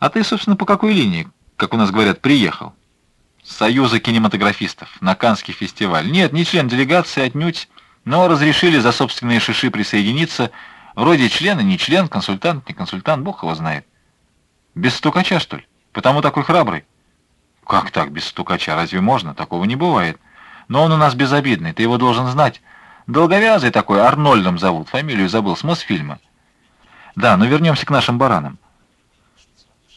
А ты, собственно, по какой линии, как у нас говорят, приехал? Союза кинематографистов, на Канский фестиваль. Нет, не член делегации, отнюдь, но разрешили за собственные шиши присоединиться. Вроде члена, не член, консультант, не консультант, бог его знает. Без стукача, что ли? Потому такой храбрый. Как так, без стукача? Разве можно? Такого не бывает. Но он у нас безобидный, ты его должен знать. Долговязый такой, Арнольдом зовут, фамилию забыл, с Мосфильма. Да, но вернемся к нашим баранам.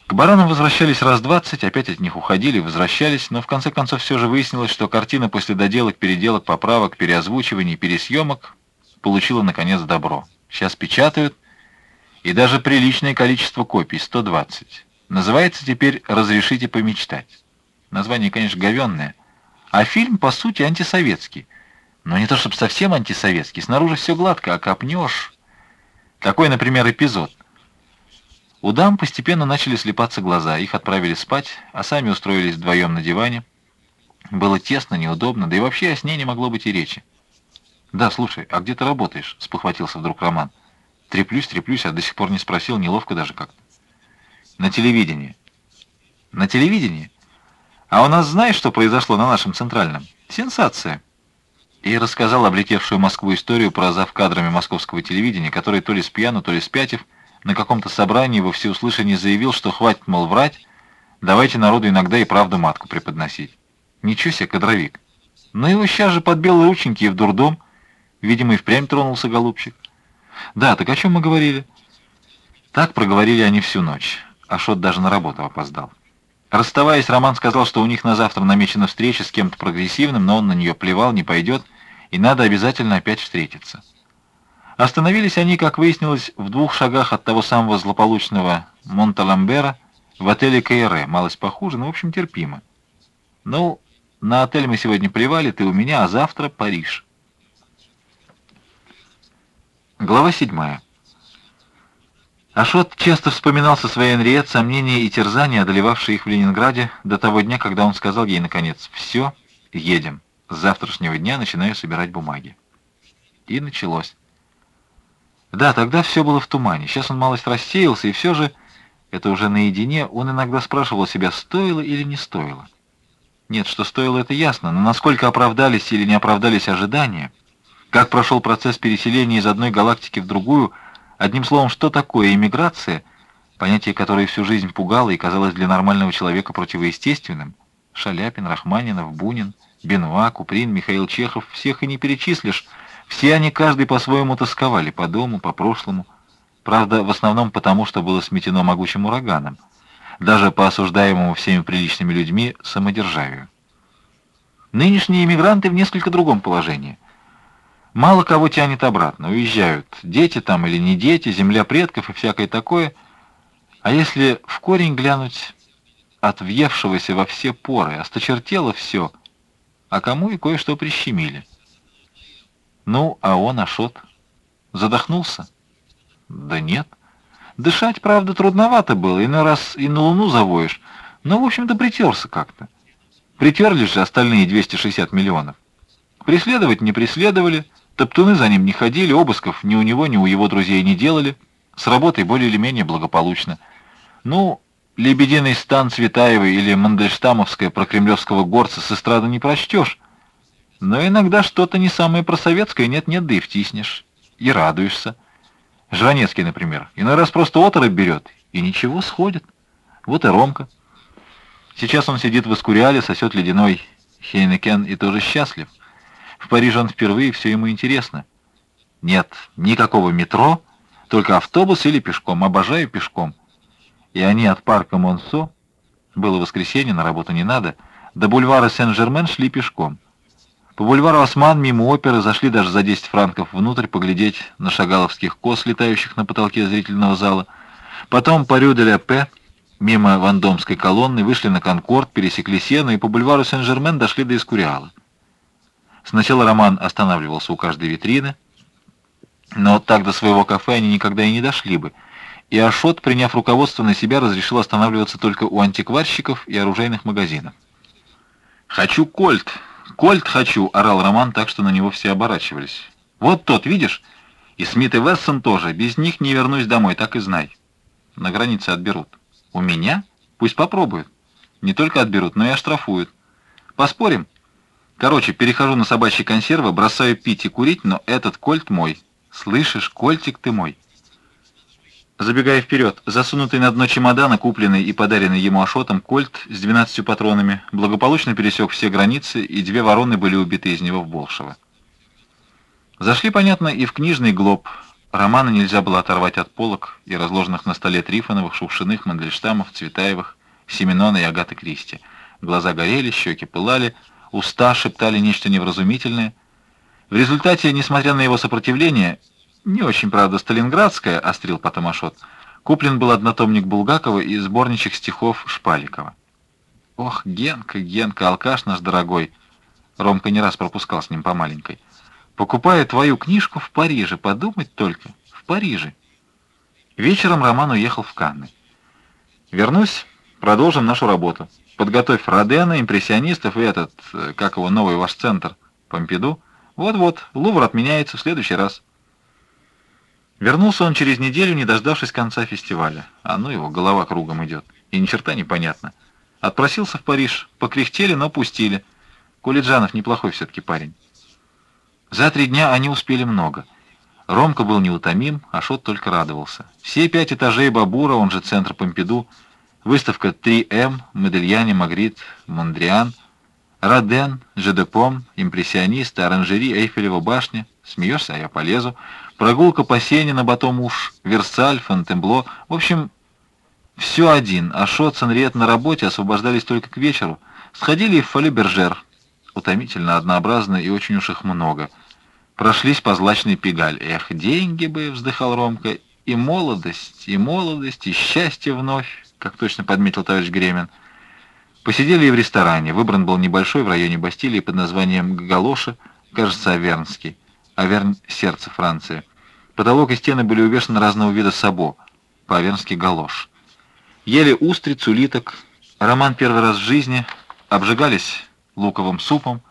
К баранам возвращались раз двадцать, опять от них уходили, возвращались, но в конце концов все же выяснилось, что картина после доделок, переделок, поправок, переозвучиваний, пересъемок получила, наконец, добро. Сейчас печатают, и даже приличное количество копий, 120. Называется теперь «Разрешите помечтать». Название, конечно, говенное, а фильм, по сути, антисоветский. Но не то чтобы совсем антисоветский, снаружи все гладко, а копнешь... Такой, например, эпизод — у дам постепенно начали слепаться глаза, их отправили спать, а сами устроились вдвоем на диване. Было тесно, неудобно, да и вообще о сне не могло быть и речи. «Да, слушай, а где ты работаешь?» — спохватился вдруг Роман. «Треплюсь, треплюсь, а до сих пор не спросил, неловко даже как-то». «На телевидении». «На телевидении? А у нас знаешь, что произошло на нашем центральном? Сенсация!» И рассказал облетевшую Москву историю про завкадрами московского телевидения, который то ли спьяну, то ли спятив, на каком-то собрании во всеуслышание заявил, что хватит, мол, врать, давайте народу иногда и правду матку преподносить. Ничего себе, кадровик. Но его сейчас же под белые рученьки и в дурдом. Видимо, и впрямь тронулся голубчик. Да, так о чем мы говорили? Так проговорили они всю ночь. Ашот даже на работу опоздал. Расставаясь, Роман сказал, что у них на завтра намечена встреча с кем-то прогрессивным, но он на нее плевал, не пойдет, и надо обязательно опять встретиться. Остановились они, как выяснилось, в двух шагах от того самого злополучного Монталамбера в отеле Кайре. Малость похуже, но, в общем, терпимо. Ну, на отель мы сегодня плевали, ты у меня, а завтра Париж. Глава седьмая. Ашот часто вспоминал со своей Энриет сомнения и терзания, одолевавшие их в Ленинграде, до того дня, когда он сказал ей, наконец, «Все, едем. С завтрашнего дня начинаю собирать бумаги». И началось. Да, тогда все было в тумане. Сейчас он малость рассеялся, и все же, это уже наедине, он иногда спрашивал себя, стоило или не стоило. Нет, что стоило, это ясно, но насколько оправдались или не оправдались ожидания, как прошел процесс переселения из одной галактики в другую, одним словом, что такое иммиграция, понятие которое всю жизнь пугало и казалось для нормального человека противоестественным, Шаляпин, Рахманинов, Бунин, Бенуа, Куприн, Михаил Чехов, всех и не перечислишь, все они каждый по-своему тосковали, по дому, по прошлому. Правда, в основном потому, что было сметено могучим ураганом. Даже по осуждаемому всеми приличными людьми самодержавию. Нынешние иммигранты в несколько другом положении. Мало кого тянет обратно, уезжают. Дети там или не дети, земля предков и всякое такое. А если в корень глянуть от въевшегося во все поры, осточертело все, а кому и кое-что прищемили. Ну, а он, Ашот, задохнулся? Да нет. Дышать, правда, трудновато было, иной раз и на луну завоешь, но, в общем-то, притерся как-то. Притерлись же остальные 260 миллионов. Преследовать не преследовали, топтуны за ним не ходили, обысков ни у него, ни у его друзей не делали, с работой более или менее благополучно. Ну, лебединый стан Цветаевой или Мандельштамовская про кремлевского горца с эстрады не прочтешь, но иногда что-то не самое просоветское нет-нет, да и втиснешь. И радуешься. Жванецкий, например, иной раз просто оторопь берет, и ничего, сходит. Вот и Ромка. Сейчас он сидит в Искуриале, сосет ледяной Хейнекен и тоже счастлив. В Париже он впервые, все ему интересно. Нет, никакого метро, только автобус или пешком. Обожаю пешком. И они от парка Монсо, было воскресенье, на работу не надо, до бульвара Сен-Жермен шли пешком. По бульвару Осман мимо оперы зашли даже за 10 франков внутрь поглядеть на шагаловских коз, летающих на потолке зрительного зала. Потом по рю де Пэ, мимо Вандомской колонны, вышли на Конкорд, пересекли Сену и по бульвару Сен-Жермен дошли до Эскуриала. Сначала Роман останавливался у каждой витрины, но так до своего кафе они никогда и не дошли бы, и Ашот, приняв руководство на себя, разрешил останавливаться только у антикварщиков и оружейных магазинов. «Хочу кольт!» «Кольт хочу!» — орал Роман так, что на него все оборачивались. «Вот тот, видишь? И Смит и Вессон тоже. Без них не вернусь домой, так и знай. На границе отберут». У меня? Пусть попробуют. Не только отберут, но и оштрафуют. Поспорим? Короче, перехожу на собачьи консервы, бросаю пить и курить, но этот кольт мой. Слышишь, кольтик ты мой. Забегая вперед, засунутый на дно чемодана, купленный и подаренный ему Ашотом, кольт с 12 патронами благополучно пересек все границы, и две вороны были убиты из него в Болшево. Зашли, понятно, и в книжный глоб. Романа нельзя было оторвать от полок и разложенных на столе Трифоновых, Шукшиных, Мандельштамов, Цветаевых, Семенона и Агаты Кристи. Глаза горели, щеки пылали, уста шептали нечто невразумительное. В результате, несмотря на его сопротивление, не очень, правда, сталинградское, острил потом Ашот, куплен был однотомник Булгакова и сборничек стихов Шпаликова. Ох, Генка, Генка, алкаш наш дорогой. Ромка не раз пропускал с ним по маленькой. Покупаю твою книжку в Париже, подумать только, в Париже. Вечером Роман уехал в Канны. Вернусь, продолжим нашу работу. Подготовь Родена, импрессионистов и этот, э, как его, новый ваш центр, Помпиду. Вот-вот, Лувр отменяется в следующий раз. Вернулся он через неделю, не дождавшись конца фестиваля. А ну его, голова кругом идет. И ни черта непонятно. Отпросился в Париж, покряхтели, но пустили. Кулиджанов неплохой все-таки парень. За три дня они успели много. Ромка был неутомим, а Шот только радовался. Все пять этажей Бабура, он же центр Помпиду, выставка 3М, Модельяне, Магрит, Мондриан, Роден, Жедепом, импрессионисты, оранжери, Эйфелева башня. Смеешься, а я полезу. Прогулка по сене на Батом-Уж, Версаль, Фонтенбло. В общем, все один. А Шот, Санриет на работе освобождались только к вечеру. Сходили в Фоле-Бержер. Утомительно, однообразно и очень уж их много. Прошлись по злачной Пегаль. Эх, деньги бы, вздыхал Ромка. И молодость, и молодость, и счастье вновь, как точно подметил товарищ Гремин. Посидели и в ресторане. Выбран был небольшой в районе Бастилии под названием Галоша, кажется, Авернский. Аверн — сердце Франции. Потолок и стены были увешаны разного вида сабо, по-авернски галош. Ели устриц, улиток. Роман первый раз в жизни. Обжигались луковым супом.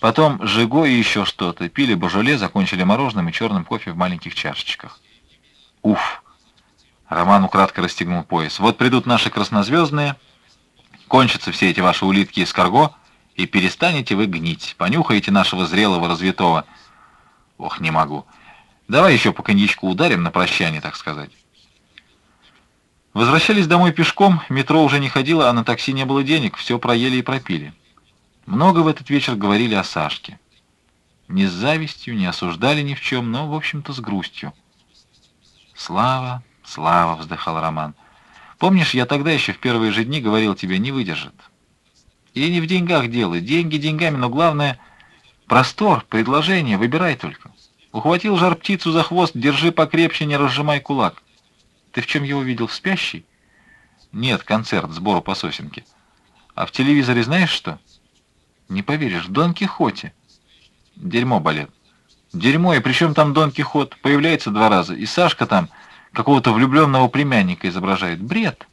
Потом жиго и еще что-то. Пили божоле, закончили мороженым и черным кофе в маленьких чашечках. Уф! Роман украдко расстегнул пояс. Вот придут наши краснозвездные, кончатся все эти ваши улитки из карго, и перестанете вы гнить. Понюхаете нашего зрелого развитого. Ох, не могу. Давай еще по коньячку ударим на прощание, так сказать. Возвращались домой пешком, метро уже не ходило, а на такси не было денег, все проели и пропили. Много в этот вечер говорили о Сашке. Не с завистью, не осуждали ни в чем, но, в общем-то, с грустью. «Слава, слава!» — вздыхал Роман. «Помнишь, я тогда еще в первые же дни говорил тебе, не выдержит. И не в деньгах дело, деньги деньгами, но главное — простор, предложение, выбирай только. Ухватил жар птицу за хвост, держи покрепче, не разжимай кулак. Ты в чем его видел, в спящий? Нет, концерт, сбору по сосенке. А в телевизоре знаешь что?» Не поверишь, в Дон Кихоте. Дерьмо, балет. Дерьмо, и причем там Дон Кихот появляется два раза, и Сашка там какого-то влюбленного племянника изображает. Бред.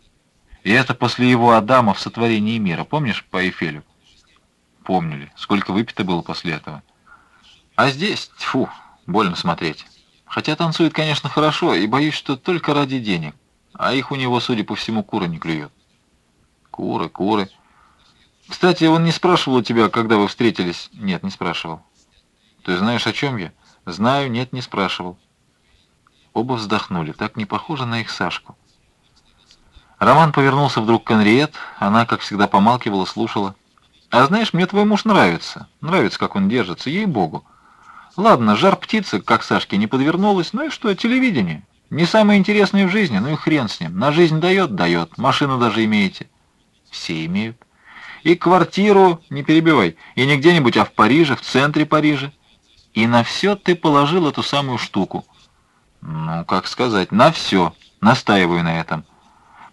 И это после его Адама в сотворении мира. Помнишь по Эйфелю? Помнили. Сколько выпито было после этого. А здесь, тьфу, больно смотреть. Хотя танцует, конечно, хорошо, и боюсь, что только ради денег. А их у него, судя по всему, куры не клюет. Куры, куры. Кстати, он не спрашивал у тебя, когда вы встретились? Нет, не спрашивал. Ты знаешь, о чем я? Знаю, нет, не спрашивал. Оба вздохнули. Так не похоже на их Сашку. Роман повернулся вдруг к Анриет. Она, как всегда, помалкивала, слушала. «А знаешь, мне твой муж нравится. Нравится, как он держится, ей-богу. Ладно, жар птицы, как Сашке, не подвернулась. Ну и что, телевидение. Не самое интересное в жизни, ну и хрен с ним. На жизнь дает? Дает. Машину даже имеете. Все имеют. И квартиру, не перебивай, и не где-нибудь, а в Париже, в центре Парижа. И на все ты положил эту самую штуку. Ну, как сказать, на все. Настаиваю на этом.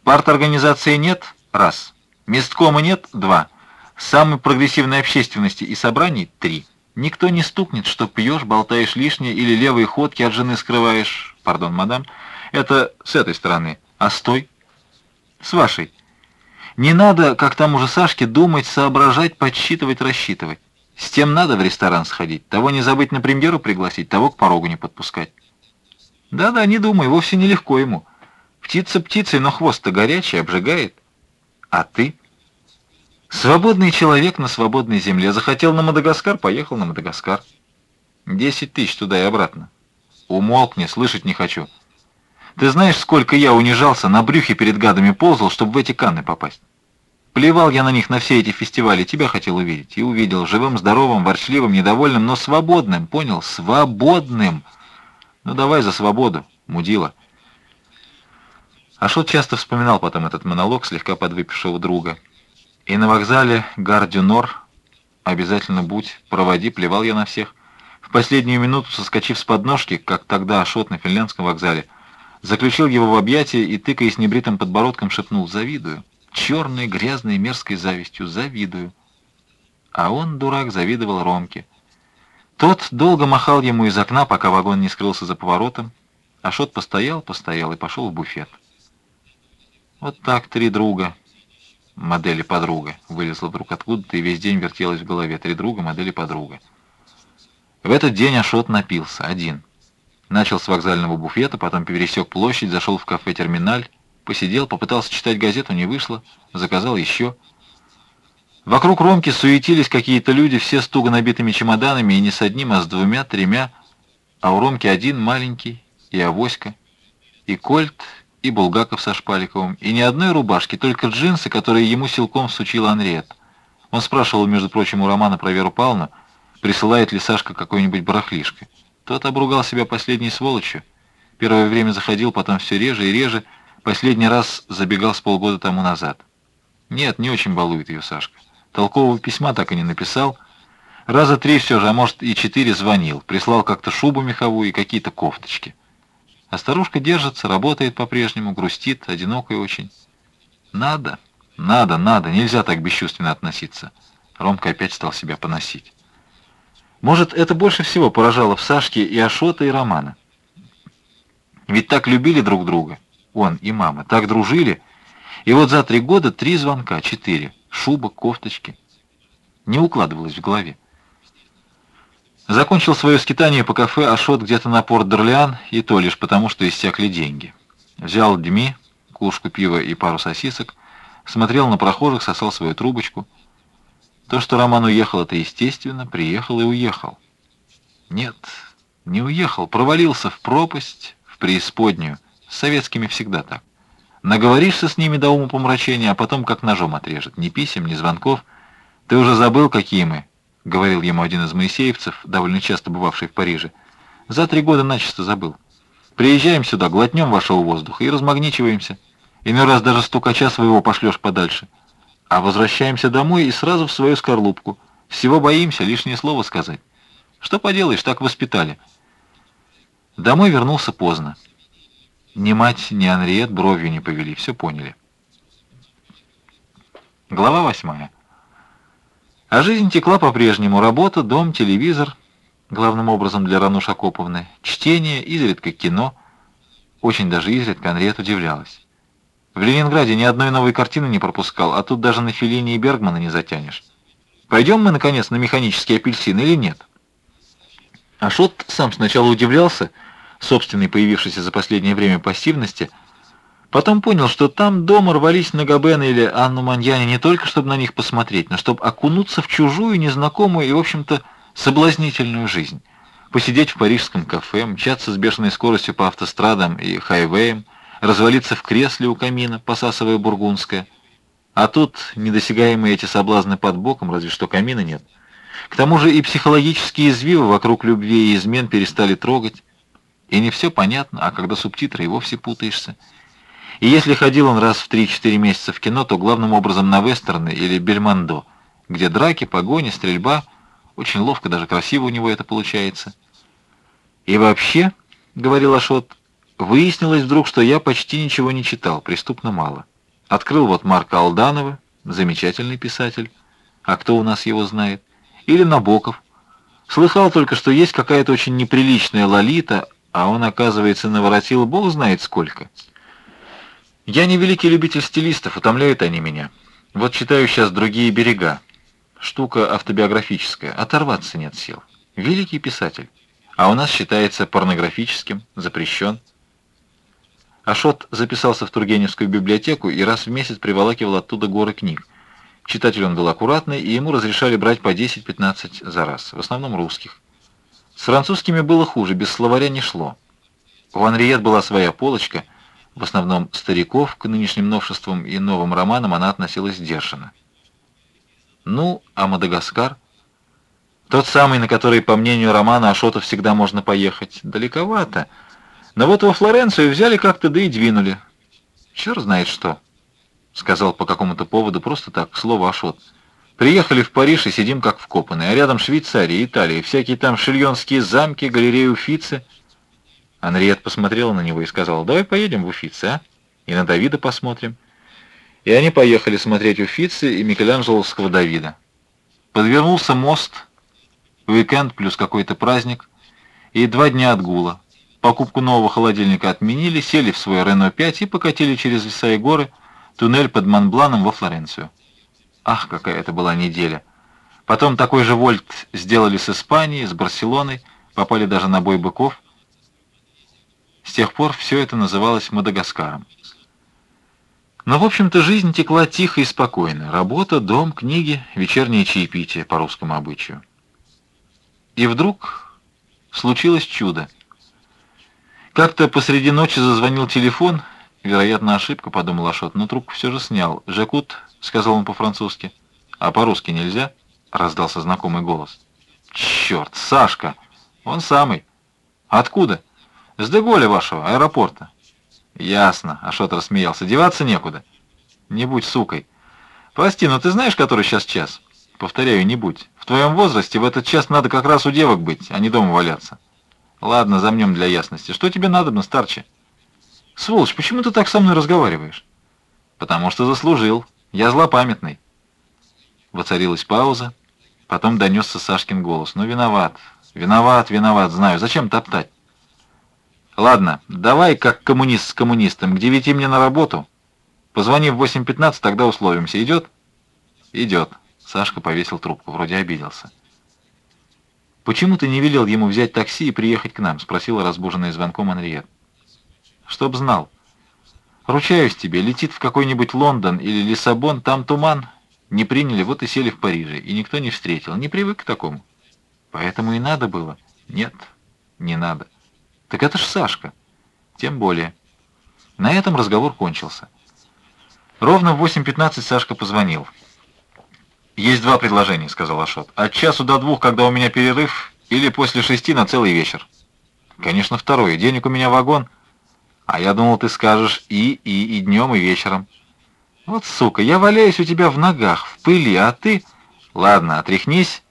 Парторганизации нет? Раз. Месткома нет? Два. Самой прогрессивной общественности и собраний? Три. Никто не стукнет, что пьешь, болтаешь лишнее или левые ходки от жены скрываешь. Пардон, мадам. Это с этой стороны. А стой. С вашей. Не надо, как там уже Сашке, думать, соображать, подсчитывать, рассчитывать. С тем надо в ресторан сходить, того не забыть на премьеру пригласить, того к порогу не подпускать. Да-да, не думай, вовсе нелегко ему. Птица птицей, но хвост-то горячий, обжигает. А ты? Свободный человек на свободной земле. Захотел на Мадагаскар, поехал на Мадагаскар. Десять тысяч туда и обратно. Умолкни, слышать не хочу. Ты знаешь, сколько я унижался, на брюхе перед гадами ползал, чтобы в эти Канны попасть? Плевал я на них на все эти фестивали, тебя хотел увидеть. И увидел живым, здоровым, ворчливым, недовольным, но свободным, понял? Свободным! Ну давай за свободу, мудила. Ашот часто вспоминал потом этот монолог слегка подвыпившего друга. И на вокзале Гардюнор «Обязательно будь, проводи», плевал я на всех. В последнюю минуту, соскочив с подножки, как тогда Ашот на финляндском вокзале, заключил его в объятия и, тыкаясь небритым подбородком, шепнул «Завидую». Черной, грязной, мерзкой завистью «Завидую». А он, дурак, завидовал Ромке. Тот долго махал ему из окна, пока вагон не скрылся за поворотом. Ашот постоял, постоял и пошел в буфет. Вот так три друга, модели подруга, вылезла вдруг откуда-то и весь день вертелась в голове. Три друга, модели подруга. В этот день Ашот напился, один. Начал с вокзального буфета, потом пересек площадь, зашел в кафе «Терминаль», посидел, попытался читать газету, не вышло, заказал еще. Вокруг Ромки суетились какие-то люди, все с туго набитыми чемоданами, и не с одним, а с двумя, тремя, а у Ромки один маленький, и авоська, и кольт, и Булгаков со Шпаликовым, и ни одной рубашки, только джинсы, которые ему силком всучила Анриет. Он спрашивал, между прочим, у Романа про Веру Павловну, присылает ли Сашка какой-нибудь барахлишко. Тот обругал себя последней сволочью. Первое время заходил, потом все реже и реже, последний раз забегал с полгода тому назад. Нет, не очень балует ее Сашка. Толкового письма так и не написал. Раза три все же, а может и четыре звонил. Прислал как-то шубу меховую и какие-то кофточки. А старушка держится, работает по-прежнему, грустит, одинокая очень. Надо, надо, надо, нельзя так бесчувственно относиться. Ромка опять стал себя поносить. Может, это больше всего поражало в Сашке и Ашота, и Романа. Ведь так любили друг друга, он и мама, так дружили, и вот за три года три звонка, четыре, шуба, кофточки. Не укладывалось в голове. Закончил свое скитание по кафе Ашот где-то на порт Дорлеан, и то лишь потому, что иссякли деньги. Взял Дми, кружку пива и пару сосисок, смотрел на прохожих, сосал свою трубочку. То, что Роман уехал, это естественно, приехал и уехал. Нет, не уехал, провалился в пропасть, в преисподнюю. С советскими всегда так. Наговоришься с ними до ума помрачения, а потом как ножом отрежет. Ни писем, ни звонков. Ты уже забыл, какие мы, — говорил ему один из моисеевцев, довольно часто бывавший в Париже. «За три года начисто забыл. Приезжаем сюда, глотнем вашего воздуха и размагничиваемся. Иной раз даже стукача своего пошлешь подальше. А возвращаемся домой и сразу в свою скорлупку. Всего боимся, лишнее слово сказать. Что поделаешь, так воспитали». Домой вернулся поздно. Ни мать, ни Анриет бровью не повели, все поняли. Глава восьмая. А жизнь текла по-прежнему. Работа, дом, телевизор, главным образом для Рануш Акоповны, чтение, изредка кино. Очень даже изредка Анриет удивлялась. В Ленинграде ни одной новой картины не пропускал, а тут даже на Феллини и Бергмана не затянешь. Пойдем мы, наконец, на механический апельсин или нет? Ашот сам сначала удивлялся собственной появившейся за последнее время пассивности – Потом понял, что там дома рвались на Габена или Анну Маньяне не только, чтобы на них посмотреть, но чтобы окунуться в чужую, незнакомую и, в общем-то, соблазнительную жизнь. Посидеть в парижском кафе, мчаться с бешеной скоростью по автострадам и хайвеям, развалиться в кресле у камина, посасывая бургундское. А тут недосягаемые эти соблазны под боком, разве что камина нет. К тому же и психологические извивы вокруг любви и измен перестали трогать. И не все понятно, а когда субтитры и вовсе путаешься. И если ходил он раз в 3-4 месяца в кино, то главным образом на вестерны или бельмондо, где драки, погони, стрельба, очень ловко, даже красиво у него это получается. И вообще, — говорил Ашот, — выяснилось вдруг, что я почти ничего не читал, преступно мало. Открыл вот Марка Алданова, замечательный писатель, а кто у нас его знает, или Набоков. Слыхал только, что есть какая-то очень неприличная лолита, а он, оказывается, наворотил бог знает сколько. Я не великий любитель стилистов, утомляют они меня. Вот читаю сейчас «Другие берега». Штука автобиографическая, оторваться нет сил. Великий писатель. А у нас считается порнографическим, запрещен. Ашот записался в Тургеневскую библиотеку и раз в месяц приволакивал оттуда горы книг. Читатель он был аккуратный, и ему разрешали брать по 10-15 за раз, в основном русских. С французскими было хуже, без словаря не шло. У Анриет была своя полочка, в основном стариков, к нынешним новшествам и новым романам она относилась сдержанно. Ну, а Мадагаскар? Тот самый, на который, по мнению романа Ашота, всегда можно поехать. Далековато. Но вот во Флоренцию взяли как-то, да и двинули. Черт знает что, сказал по какому-то поводу, просто так, слово Ашот. Приехали в Париж и сидим как вкопанные, а рядом Швейцария, Италия, всякие там шильонские замки, галереи Уфицы. Анриет посмотрела на него и сказала, давай поедем в Уфицы, а? И на Давида посмотрим. И они поехали смотреть Уфицы и Микеланджеловского Давида. Подвернулся мост, уикенд плюс какой-то праздник, и два дня отгула. Покупку нового холодильника отменили, сели в свой Рено-5 и покатили через леса и горы туннель под Монбланом во Флоренцию. Ах, какая это была неделя! Потом такой же вольт сделали с Испанией, с Барселоной, попали даже на бой быков. С тех пор все это называлось Мадагаскаром. Но, в общем-то, жизнь текла тихо и спокойно. Работа, дом, книги, вечернее чаепитие по русскому обычаю. И вдруг случилось чудо. Как-то посреди ночи зазвонил телефон, вероятно, ошибка, подумал Ашот, но трубку все же снял. «Жекут», — сказал он по-французски. «А по-русски нельзя?» — раздался знакомый голос. «Черт, Сашка! Он самый. Откуда?» «С Деголя вашего, аэропорта». «Ясно», — Ашот рассмеялся. «Деваться некуда». «Не будь сукой». «Прости, но ты знаешь, который сейчас час?» «Повторяю, не будь. В твоем возрасте в этот час надо как раз у девок быть, а не дома валяться. Ладно, замнем для ясности. Что тебе надо, старче? Сволочь, почему ты так со мной разговариваешь? Потому что заслужил. Я злопамятный. Воцарилась пауза. Потом донесся Сашкин голос. Ну, виноват. Виноват, виноват, знаю. Зачем топтать? Ладно, давай, как коммунист с коммунистом, к девяти мне на работу. Позвони в 8.15, тогда условимся. Идет? Идет. Сашка повесил трубку, вроде обиделся. «Почему ты не велел ему взять такси и приехать к нам?» — спросила разбуженная звонком Анриет. «Чтоб знал. Ручаюсь тебе, летит в какой-нибудь Лондон или Лиссабон, там туман. Не приняли, вот и сели в Париже, и никто не встретил. Не привык к такому. Поэтому и надо было. Нет, не надо. Так это ж Сашка. Тем более. На этом разговор кончился. Ровно в 8.15 Сашка позвонил. «Есть два предложения», — сказал Ашот. «От часу до двух, когда у меня перерыв, или после шести на целый вечер». «Конечно, второе. Денег у меня вагон». «А я думал, ты скажешь и, и, и днем, и вечером». «Вот сука, я валяюсь у тебя в ногах, в пыли, а ты...» «Ладно, отряхнись,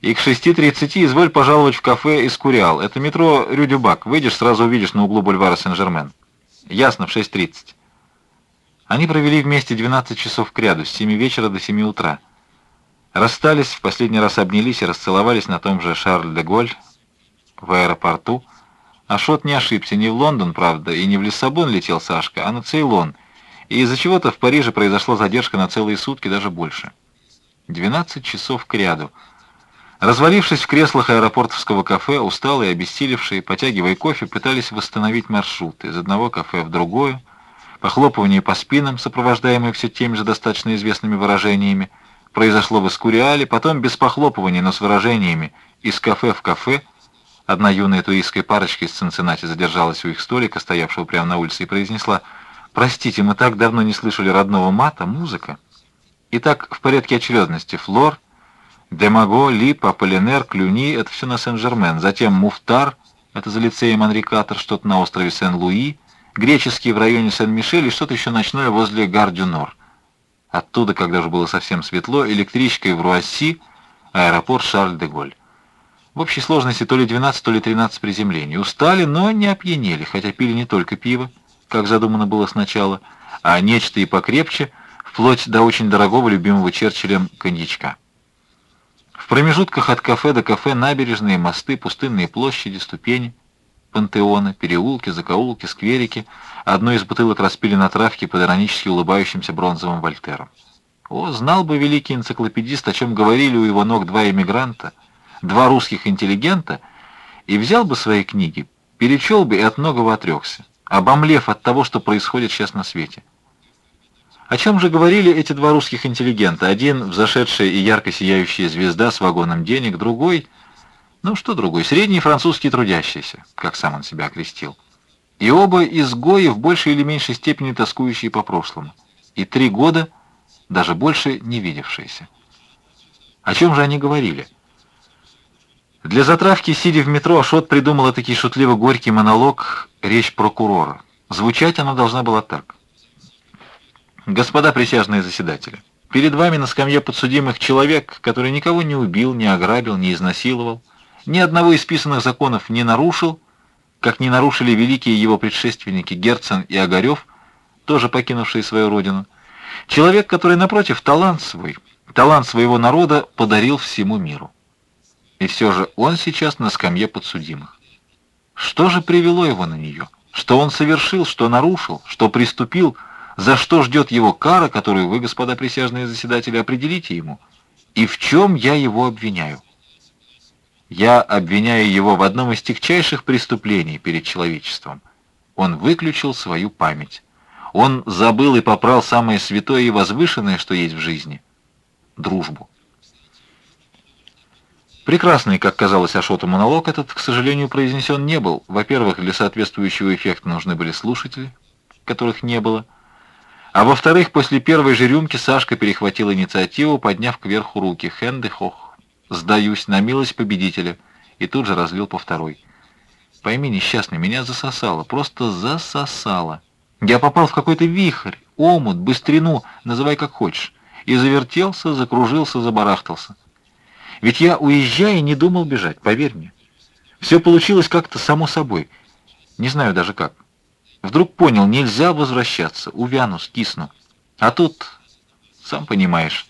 и к 6.30 изволь пожаловать в кафе «Искуриал». Это метро Рюдюбак. Выйдешь, сразу увидишь на углу бульвара Сен-Жермен. Ясно, в 6.30». Они провели вместе 12 часов кряду, с 7 вечера до 7 утра. Расстались, в последний раз обнялись и расцеловались на том же Шарль-де-Голь в аэропорту. Ашот не ошибся, не в Лондон, правда, и не в Лиссабон летел Сашка, а на Цейлон. И из-за чего-то в Париже произошла задержка на целые сутки, даже больше. 12 часов к ряду. Развалившись в креслах аэропортовского кафе, усталые, обессилевшие, потягивая кофе, пытались восстановить маршрут из одного кафе в другое, похлопывание по спинам, сопровождаемые все теми же достаточно известными выражениями, произошло в Эскуриале, потом без похлопывания, но с выражениями из кафе в кафе. Одна юная туристская парочка из Цинциннати задержалась у их столика, стоявшего прямо на улице, и произнесла «Простите, мы так давно не слышали родного мата, музыка». Итак, в порядке очередности Флор, Демаго, Лип, Аполлинер, Клюни — это все на Сен-Жермен. Затем Муфтар — это за лицеем Анрикатор, что-то на острове Сен-Луи, греческий в районе Сен-Мишель и что-то еще ночное возле Гар-дю-Нор. Оттуда, когда же было совсем светло, электричкой в Руасси, аэропорт Шарль-де-Голь. В общей сложности то ли 12, то ли 13 приземлений. Устали, но не опьянели, хотя пили не только пиво, как задумано было сначала, а нечто и покрепче, вплоть до очень дорогого любимого Черчиллем коньячка. В промежутках от кафе до кафе набережные, мосты, пустынные площади, ступени, пантеоны, переулки, закоулки, скверики — Одну из бутылок распили на травке под иронически улыбающимся бронзовым вольтером. О, знал бы великий энциклопедист, о чем говорили у его ног два эмигранта, два русских интеллигента, и взял бы свои книги, перечел бы и от многого отрекся. обомлев от того, что происходит сейчас на свете. О чем же говорили эти два русских интеллигента? Один — взошедшая и ярко сияющая звезда с вагоном денег, другой — ну что другой, средний французский трудящийся, как сам он себя окрестил. И оба изгои в большей или меньшей степени тоскующие по прошлому. И три года, даже больше, не видевшиеся. О чем же они говорили? Для затравки, сидя в метро, Ашот придумала таки шутливо-горький монолог «Речь прокурора». Звучать она должна была так. Господа присяжные заседатели, перед вами на скамье подсудимых человек, который никого не убил, не ограбил, не изнасиловал, ни одного из писанных законов не нарушил, как не нарушили великие его предшественники Герцен и Огарев, тоже покинувшие свою родину. Человек, который, напротив, талант свой, талант своего народа подарил всему миру. И все же он сейчас на скамье подсудимых. Что же привело его на нее? Что он совершил, что нарушил, что приступил – за что ждет его кара, которую вы, господа присяжные заседатели, определите ему, и в чем я его обвиняю. Я обвиняю его в одном из тягчайших преступлений перед человечеством. Он выключил свою память. Он забыл и попрал самое святое и возвышенное, что есть в жизни — дружбу. Прекрасный, как казалось Ашоту, монолог этот, к сожалению, произнесен не был. Во-первых, для соответствующего эффекта нужны были слушатели, которых не было — а во-вторых, после первой же рюмки Сашка перехватил инициативу, подняв кверху руки. Хенде хох. Сдаюсь на милость победителя. И тут же разлил по второй. Пойми, несчастный, меня засосало. Просто засосало. Я попал в какой-то вихрь, омут, быстрину, называй как хочешь. И завертелся, закружился, забарахтался. Ведь я, уезжая, не думал бежать, поверь мне. Все получилось как-то само собой. Не знаю даже как. Вдруг понял, нельзя возвращаться, увяну, скисну. А тут, сам понимаешь.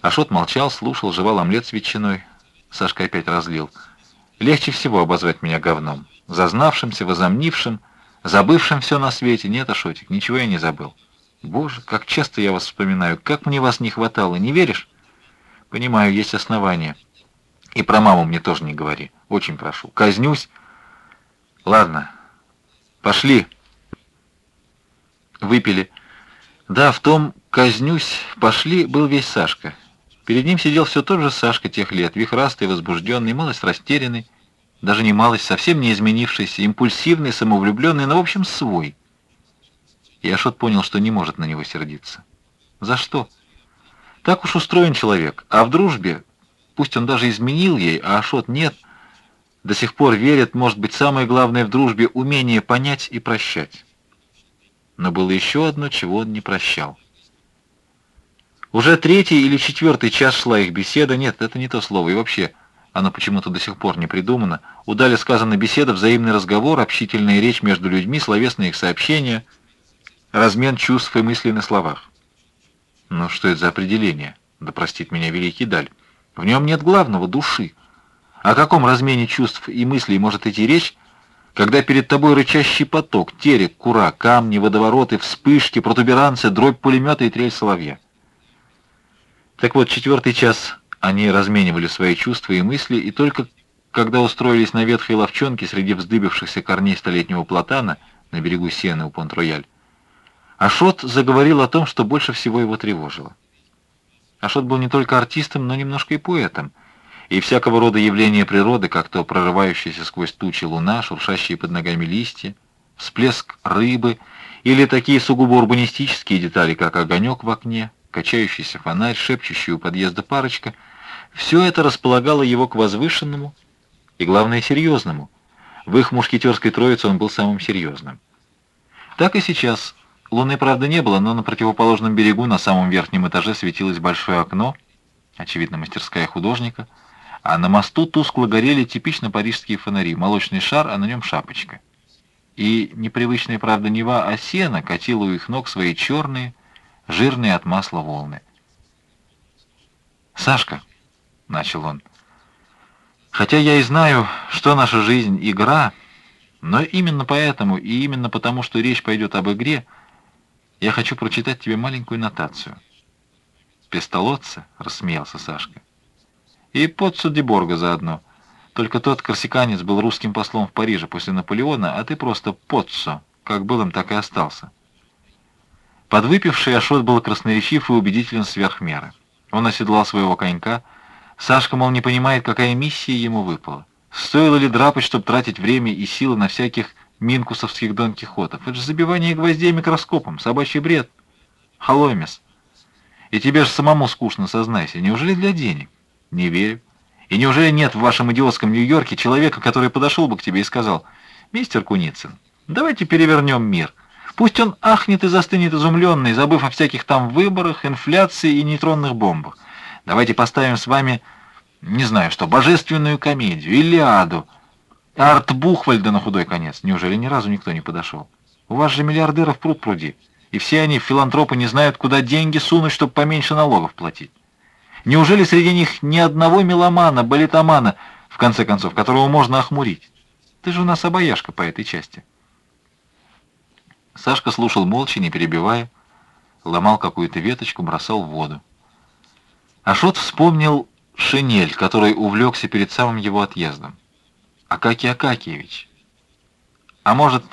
Ашот молчал, слушал, жевал омлет с ветчиной. Сашка опять разлил. Легче всего обозвать меня говном. Зазнавшимся, возомнившим, забывшим все на свете. Нет, Ашотик, ничего я не забыл. Боже, как часто я вас вспоминаю, как мне вас не хватало, не веришь? Понимаю, есть основания. И про маму мне тоже не говори. Очень прошу. Казнюсь. Ладно, Пошли. Выпили. Да, в том «казнюсь, пошли» был весь Сашка. Перед ним сидел все тот же Сашка тех лет, вихрастый, возбужденный, малость растерянный, даже не малость, совсем не изменившийся, импульсивный, самовлюбленный, но, в общем, свой. И Ашот понял, что не может на него сердиться. За что? Так уж устроен человек, а в дружбе, пусть он даже изменил ей, а Ашот нет — до сих пор верят, может быть, самое главное в дружбе — умение понять и прощать. Но было еще одно, чего он не прощал. Уже третий или четвертый час шла их беседа. Нет, это не то слово. И вообще, оно почему-то до сих пор не придумано. Удали сказана беседа, взаимный разговор, общительная речь между людьми, словесные их сообщения, размен чувств и мыслей на словах. Ну что это за определение? Да простит меня великий Даль. В нем нет главного — души. О каком размене чувств и мыслей может идти речь, когда перед тобой рычащий поток, терек, кура, камни, водовороты, вспышки, протуберанцы, дробь пулемета и трель соловья? Так вот, четвертый час они разменивали свои чувства и мысли, и только когда устроились на ветхой ловчонке среди вздыбившихся корней столетнего платана на берегу Сены у Понт-Рояль, Ашот заговорил о том, что больше всего его тревожило. Ашот был не только артистом, но немножко и поэтом — и всякого рода явления природы, как то прорывающаяся сквозь тучи луна, шуршащие под ногами листья, всплеск рыбы или такие сугубо урбанистические детали, как огонек в окне, качающийся фонарь, шепчущий у подъезда парочка, все это располагало его к возвышенному и, главное, серьезному. В их мушкетерской троице он был самым серьезным. Так и сейчас. Луны, правда, не было, но на противоположном берегу, на самом верхнем этаже, светилось большое окно, очевидно, мастерская художника — а на мосту тускло горели типично парижские фонари, молочный шар, а на нем шапочка. И непривычная, правда, Нева, а сено катила у их ног свои черные, жирные от масла волны. «Сашка», — начал он, — «хотя я и знаю, что наша жизнь — игра, но именно поэтому и именно потому, что речь пойдет об игре, я хочу прочитать тебе маленькую нотацию». «Пестолотца?» — рассмеялся Сашка. И Поццо Деборга заодно. Только тот корсиканец был русским послом в Париже после Наполеона, а ты просто Поццо, как был им, так и остался. Подвыпивший Ашот был красноречив и убедителен сверх меры. Он оседлал своего конька. Сашка, мол, не понимает, какая миссия ему выпала. Стоило ли драпать, чтобы тратить время и силы на всяких минкусовских Дон Кихотов? Это же забивание гвоздей микроскопом, собачий бред. Холоймес. И тебе же самому скучно, сознайся. Неужели для денег? Не верю. И неужели нет в вашем идиотском Нью-Йорке человека, который подошел бы к тебе и сказал, «Мистер Куницын, давайте перевернем мир». Пусть он ахнет и застынет изумленный, забыв о всяких там выборах, инфляции и нейтронных бомбах. Давайте поставим с вами, не знаю что, божественную комедию, Илиаду, Арт Бухвальда на худой конец. Неужели ни разу никто не подошел? У вас же миллиардеров пруд пруди, и все они, филантропы, не знают, куда деньги сунуть, чтобы поменьше налогов платить. Неужели среди них ни одного меломана, балетомана, в конце концов, которого можно охмурить? Ты же у нас обаяшка по этой части. Сашка слушал молча, не перебивая, ломал какую-то веточку, бросал в воду. Ашот вспомнил шинель, который увлекся перед самым его отъездом. Акакий Акакиевич. А может,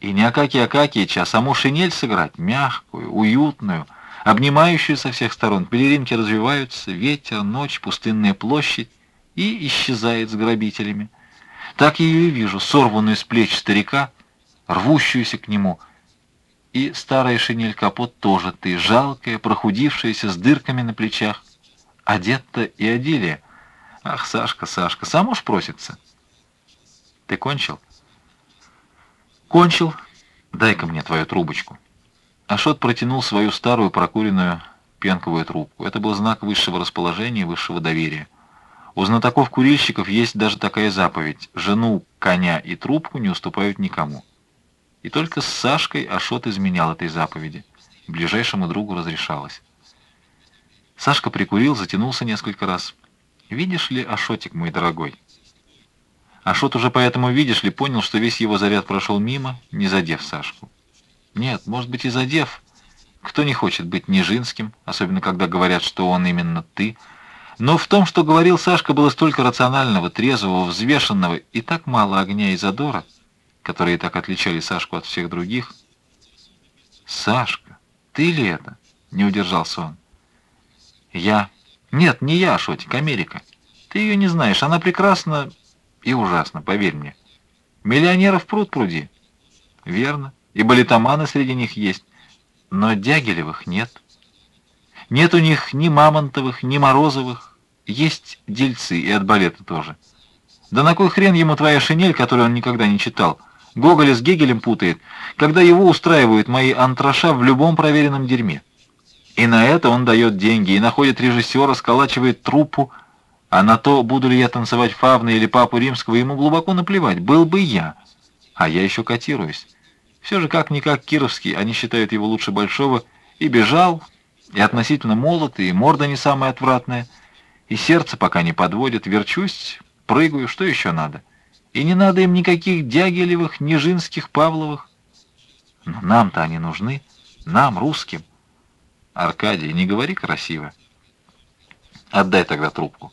и не Акакий Акакиевич, а саму шинель сыграть, мягкую, уютную, обнимающую со всех сторон. Пелеринки развиваются, ветер, ночь, пустынная площадь, и исчезает с грабителями. Так я ее и вижу, сорванную с плеч старика, рвущуюся к нему — и старая шинель-капот тоже ты, жалкая, прохудившаяся, с дырками на плечах. Одет-то и Адилия. Ах, Сашка, Сашка, сам уж просится. Ты кончил? Кончил. Дай-ка мне твою трубочку. Ашот протянул свою старую прокуренную пенковую трубку. Это был знак высшего расположения и высшего доверия. У знатоков-курильщиков есть даже такая заповедь. Жену, коня и трубку не уступают никому. И только с Сашкой Ашот изменял этой заповеди. Ближайшему другу разрешалось. Сашка прикурил, затянулся несколько раз. «Видишь ли, Ашотик, мой дорогой?» Ашот уже поэтому, видишь ли, понял, что весь его заряд прошел мимо, не задев Сашку. Нет, может быть и задев. Кто не хочет быть Нижинским, особенно когда говорят, что он именно ты. Но в том, что говорил Сашка, было столько рационального, трезвого, взвешенного и так мало огня и задора, которые так отличали Сашку от всех других. «Сашка, ты ли это?» — не удержался он. «Я. Нет, не я, Шотик, Америка. Ты ее не знаешь, она прекрасна и ужасна, поверь мне. Миллионеров пруд пруди. Верно, и балетоманы среди них есть, но Дягилевых нет. Нет у них ни Мамонтовых, ни Морозовых, есть дельцы и от балета тоже. Да на кой хрен ему твоя шинель, которую он никогда не читал?» Гоголя с Гегелем путает, когда его устраивают мои антраша в любом проверенном дерьме. И на это он дает деньги, и находит режиссера, сколачивает труппу, а на то, буду ли я танцевать Фавна или Папу Римского, ему глубоко наплевать, был бы я. А я еще котируюсь. Все же как-никак Кировский, они считают его лучше Большого, и бежал, и относительно молод, и морда не самая отвратная, и сердце пока не подводит, верчусь, прыгаю, что еще надо? И не надо им никаких Дягилевых, Нижинских, Павловых. Но нам-то они нужны, нам, русским. Аркадий, не говори красиво. Отдай тогда трубку.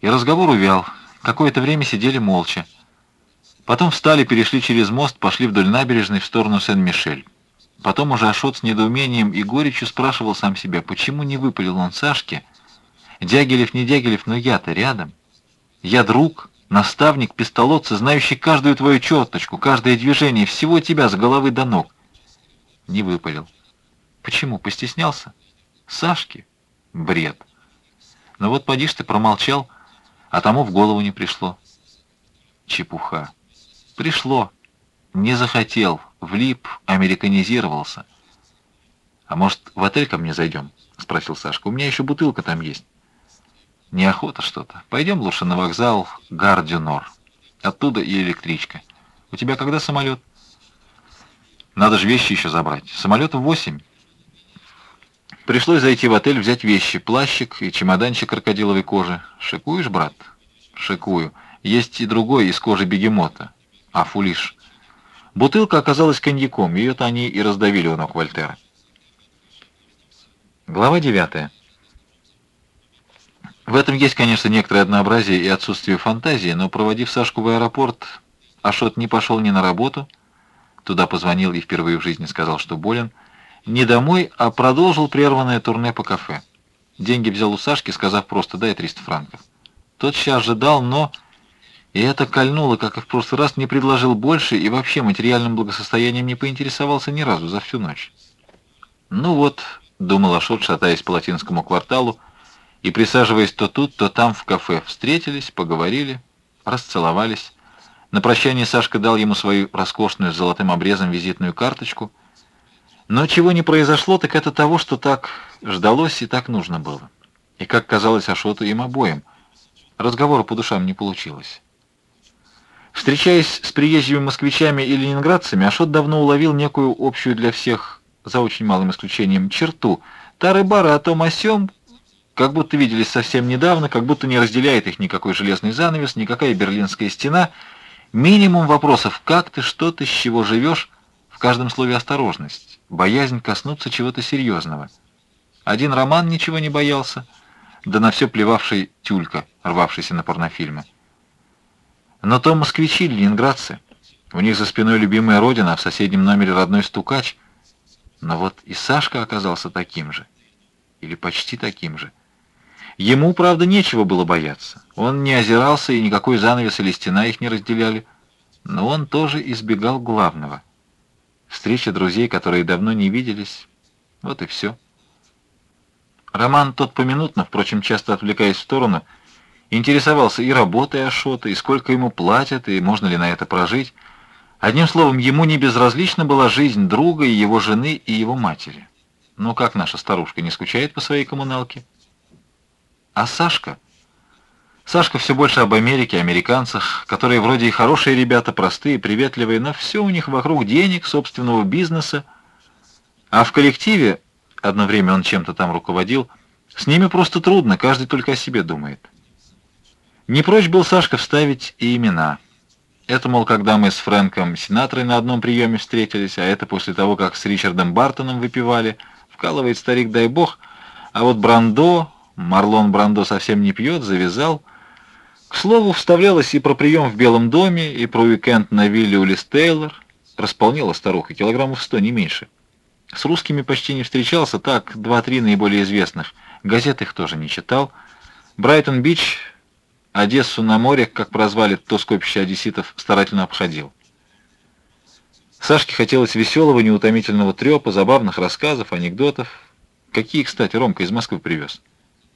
И разговор увял. Какое-то время сидели молча. Потом встали, перешли через мост, пошли вдоль набережной в сторону Сен-Мишель. Потом уже Ашот с недоумением и горечью спрашивал сам себя, почему не выпалил он Сашке. Дягилев не Дягилев, но я-то рядом. Я друг, Наставник, пистолотца, знающий каждую твою черточку, каждое движение, всего тебя с головы до ног. Не выпалил. Почему? Постеснялся? Сашки? Бред. Но вот поди ты промолчал, а тому в голову не пришло. Чепуха. Пришло. Не захотел. Влип, американизировался. «А может, в отель ко мне зайдем?» — спросил Сашка. «У меня еще бутылка там есть». Неохота что-то. Пойдем лучше на вокзал Гардюнор. Оттуда и электричка. У тебя когда самолет? Надо же вещи еще забрать. Самолет в восемь. Пришлось зайти в отель, взять вещи. Плащик и чемоданчик крокодиловой кожи. Шикуешь, брат? Шикую. Есть и другой из кожи бегемота. А, фулиш. Бутылка оказалась коньяком. Ее-то они и раздавили у ног Вольтера. Глава девятая. В этом есть, конечно, некоторое однообразие и отсутствие фантазии, но проводив Сашку в аэропорт, Ашот не пошел ни на работу, Туда позвонил и впервые в жизни сказал, что болен. Не домой, а продолжил прерванное турне по кафе. Деньги взял у Сашки, сказав просто «дай 300 франков». Тот сейчас ожидал, но... И это кольнуло, как и в прошлый раз, не предложил больше и вообще материальным благосостоянием не поинтересовался ни разу за всю ночь. «Ну вот», — думал Ашот, шатаясь по латинскому кварталу, и присаживаясь то тут, то там в кафе, встретились, поговорили, расцеловались. На прощание Сашка дал ему свою роскошную с золотым обрезом визитную карточку. Но чего не произошло, так это того, что так ждалось и так нужно было. И, как казалось Ашоту, им обоим. Разговора по душам не получилось. Встречаясь с приезжими москвичами и ленинградцами, Ашот давно уловил некую общую для всех, за очень малым исключением, черту. Тары-бары о том о сём, как будто виделись совсем недавно, как будто не разделяет их никакой железный занавес, никакая берлинская стена. Минимум вопросов «как ты, что ты, с чего живешь?» В каждом слове осторожность, боязнь коснуться чего-то серьезного. Один роман ничего не боялся, да на все плевавший тюлька, рвавшийся на порнофильмы. Но то москвичи, ленинградцы. У них за спиной любимая родина, а в соседнем номере родной стукач. Но вот и Сашка оказался таким же. Или почти таким же. Ему, правда, нечего было бояться. Он не озирался, и никакой занавес или стена их не разделяли. Но он тоже избегал главного. Встреча друзей, которые давно не виделись. Вот и все. Роман тот поминутно, впрочем, часто отвлекаясь в сторону, интересовался и работой Ашота, и сколько ему платят, и можно ли на это прожить. Одним словом, ему не безразлична была жизнь друга и его жены и его матери. Ну как наша старушка не скучает по своей коммуналке? А Сашка? Сашка все больше об Америке, американцах, которые вроде и хорошие ребята, простые, приветливые, но все у них вокруг денег, собственного бизнеса. А в коллективе, одно время он чем-то там руководил, с ними просто трудно, каждый только о себе думает. Не прочь был Сашка вставить и имена. Это, мол, когда мы с Фрэнком Синатрой на одном приеме встретились, а это после того, как с Ричардом Бартоном выпивали, вкалывает старик, дай бог, а вот Брандо, Марлон Брандо совсем не пьет, завязал. К слову, вставлялось и про прием в Белом доме, и про уикенд на вилле у Лис Тейлор. Располнела старуха, килограммов сто, не меньше. С русскими почти не встречался, так, два-три наиболее известных. Газет их тоже не читал. Брайтон-Бич, Одессу на море, как прозвали то скопище одесситов, старательно обходил. Сашке хотелось веселого, неутомительного трепа, забавных рассказов, анекдотов. Какие, кстати, Ромка из Москвы привез.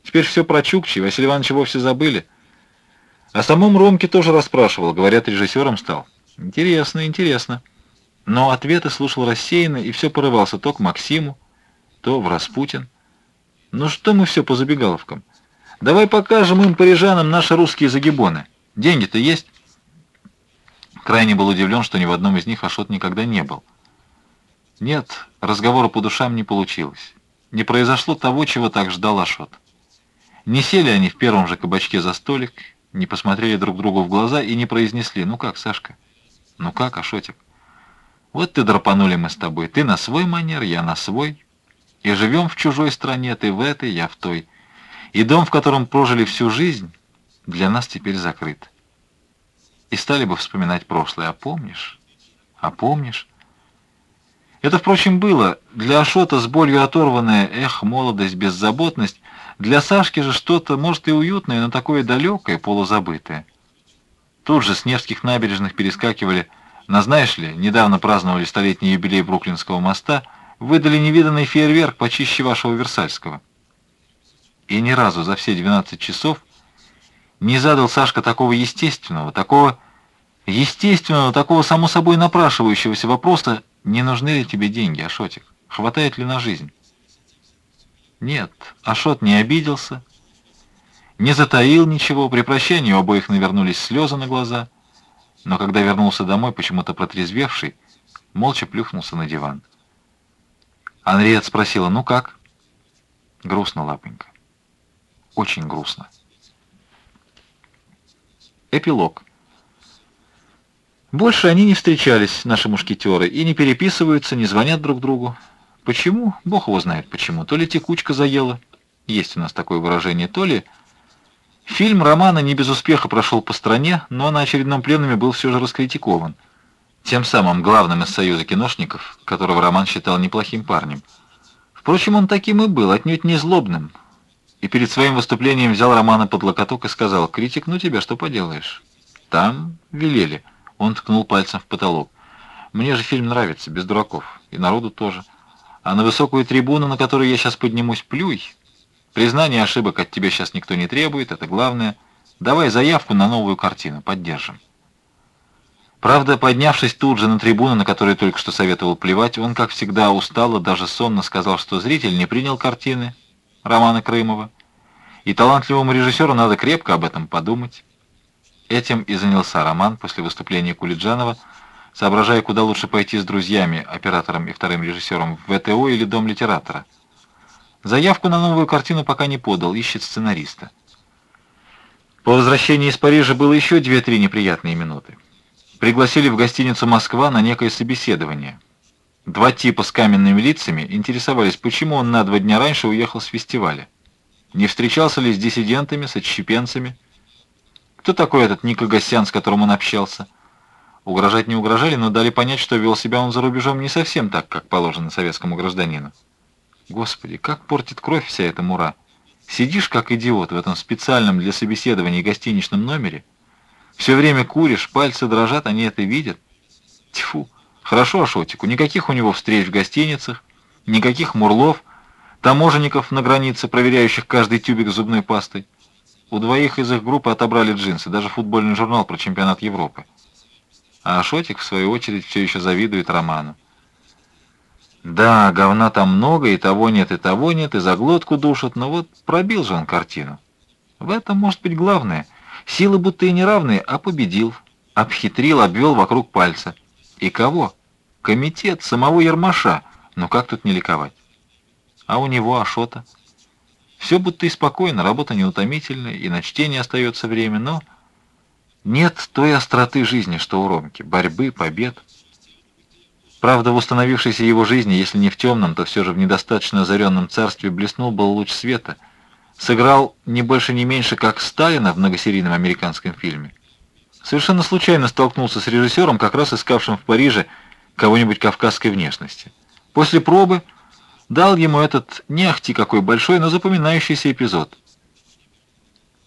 Теперь все про Чукчи, Василий Иванович вовсе забыли. О самом Ромке тоже расспрашивал, говорят, режиссером стал. Интересно, интересно. Но ответы слушал рассеянно и все порывался то к Максиму, то в Распутин. Ну что мы все по забегаловкам? Давай покажем им, парижанам, наши русские загибоны. Деньги-то есть? Крайне был удивлен, что ни в одном из них Ашот никогда не был. Нет, разговора по душам не получилось. Не произошло того, чего так ждал Ашот. Не сели они в первом же кабачке за столик, не посмотрели друг другу в глаза и не произнесли «Ну как, Сашка? Ну как, Ашотик? Вот ты драпанули мы с тобой, ты на свой манер, я на свой, и живем в чужой стране, ты в этой, я в той, и дом, в котором прожили всю жизнь, для нас теперь закрыт. И стали бы вспоминать прошлое, а помнишь? А помнишь? Это, впрочем, было. Для Ашота с болью оторванная, эх, молодость, беззаботность, для Сашки же что-то, может, и уютное, но такое далекое, полузабытое. Тут же с Невских набережных перескакивали, на, знаешь ли, недавно праздновали столетний юбилей Бруклинского моста, выдали невиданный фейерверк почище вашего Версальского. И ни разу за все 12 часов не задал Сашка такого естественного, такого естественного, такого само собой напрашивающегося вопроса, не нужны ли тебе деньги, Ашотик, хватает ли на жизнь. Нет, Ашот не обиделся, не затаил ничего, при прощании у обоих навернулись слезы на глаза, но когда вернулся домой, почему-то протрезвевший, молча плюхнулся на диван. Анриет спросила, ну как? Грустно, лапонька. Очень грустно. Эпилог. Больше они не встречались, наши мушкетеры, и не переписываются, не звонят друг другу. Почему? Бог его знает почему. То ли текучка заела, есть у нас такое выражение, то ли... Фильм романа не без успеха прошел по стране, но на очередном пленуме был все же раскритикован. тем самым главным из союза киношников, которого Роман считал неплохим парнем. Впрочем, он таким и был, отнюдь не злобным. И перед своим выступлением взял Романа под локоток и сказал, «Критик, ну тебя, что поделаешь?» «Там велели». Он ткнул пальцем в потолок. «Мне же фильм нравится, без дураков. И народу тоже. А на высокую трибуну, на которую я сейчас поднимусь, плюй. Признание ошибок от тебя сейчас никто не требует, это главное. Давай заявку на новую картину, поддержим». Правда, поднявшись тут же на трибуну, на которую только что советовал плевать, он, как всегда, устало, даже сонно сказал, что зритель не принял картины Романа Крымова, и талантливому режиссеру надо крепко об этом подумать. Этим и занялся Роман после выступления Кулиджанова, соображая, куда лучше пойти с друзьями, оператором и вторым режиссером, в ВТО или Дом литератора. Заявку на новую картину пока не подал, ищет сценариста. По возвращении из Парижа было еще две-три неприятные минуты пригласили в гостиницу «Москва» на некое собеседование. Два типа с каменными лицами интересовались, почему он на два дня раньше уехал с фестиваля. Не встречался ли с диссидентами, с отщепенцами? Кто такой этот Ника Гасян, с которым он общался? Угрожать не угрожали, но дали понять, что вел себя он за рубежом не совсем так, как положено советскому гражданину. Господи, как портит кровь вся эта мура. Сидишь как идиот в этом специальном для собеседования гостиничном номере, все время куришь, пальцы дрожат, они это видят. Тьфу, хорошо Ашотику, никаких у него встреч в гостиницах, никаких мурлов, таможенников на границе, проверяющих каждый тюбик зубной пастой. У двоих из их группы отобрали джинсы, даже футбольный журнал про чемпионат Европы. А Ашотик, в свою очередь, все еще завидует Роману. Да, говна там много, и того нет, и того нет, и за глотку душат, но вот пробил же он картину. В этом может быть главное — Силы будто и неравные, а победил. Обхитрил, обвел вокруг пальца. И кого? Комитет, самого Ермаша. Ну как тут не ликовать? А у него Ашота. Все будто и спокойно, работа неутомительная, и на чтение остается время, но нет той остроты жизни, что у Ромки, борьбы, побед. Правда, в установившейся его жизни, если не в темном, то все же в недостаточно озаренном царстве блеснул был луч света — сыграл не больше, не меньше, как Сталина в многосерийном американском фильме. Совершенно случайно столкнулся с режиссером, как раз искавшим в Париже кого-нибудь кавказской внешности. После пробы дал ему этот не ахти какой большой, но запоминающийся эпизод.